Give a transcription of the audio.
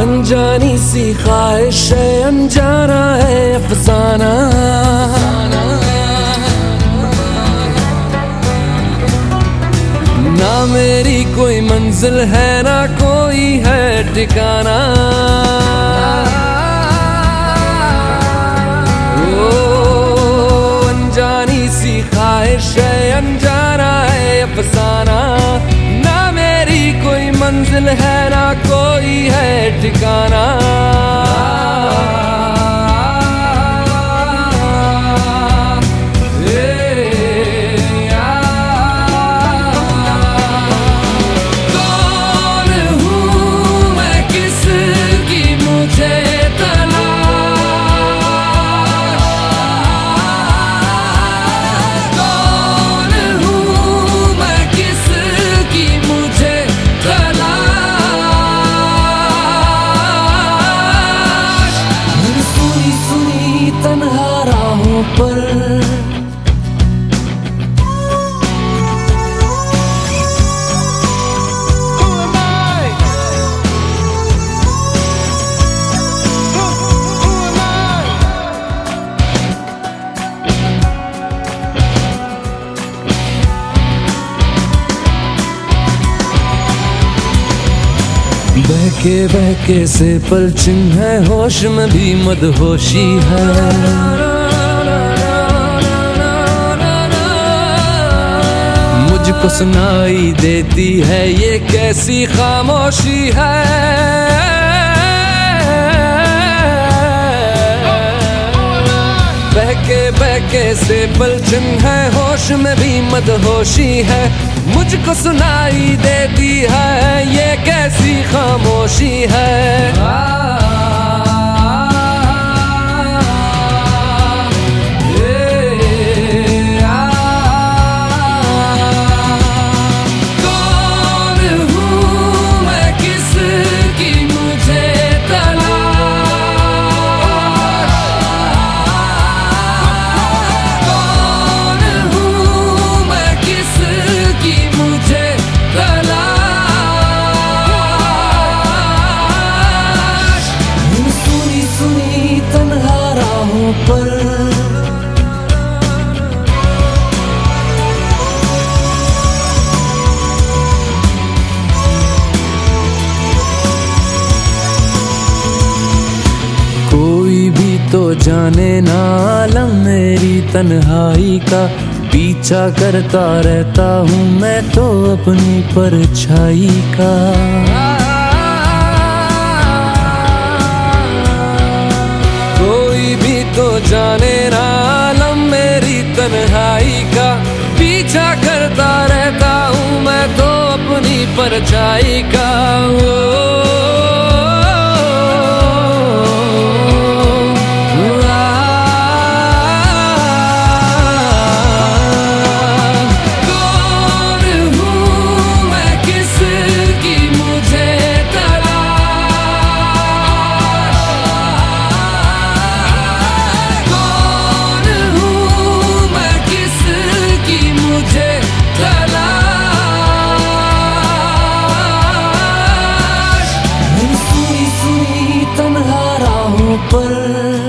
अनजानी सी ख्वाहिश है, अनजाना है, अफसाना। ना मेरी कोई मंजिल है, ना कोई है ठिकाना। अनजानी सी ख्वाहिश है, अनजाना है, अफसाना। ना मेरी कोई मंजिल है, ना कोई है ठिकाना? तन्हा राहों पर। बहके बहके से पल चिन्ह है, होश में भी मदहोशी है। मुझको सुनाई देती है, ये कैसी खामोशी है। बहके बहके से पलचन है होश में भी मदहोशी है। मुझको सुनाई देती है ये कैसी खामोशी है। आ, तो जाने ना आलम मेरी तन्हाई का पीछा करता रहता हूँ मैं तो अपनी परछाई का। जाने आलम मेरी तन्हाई का। पीछा करता रहता हूँ मैं तो अपनी परछाई का। पर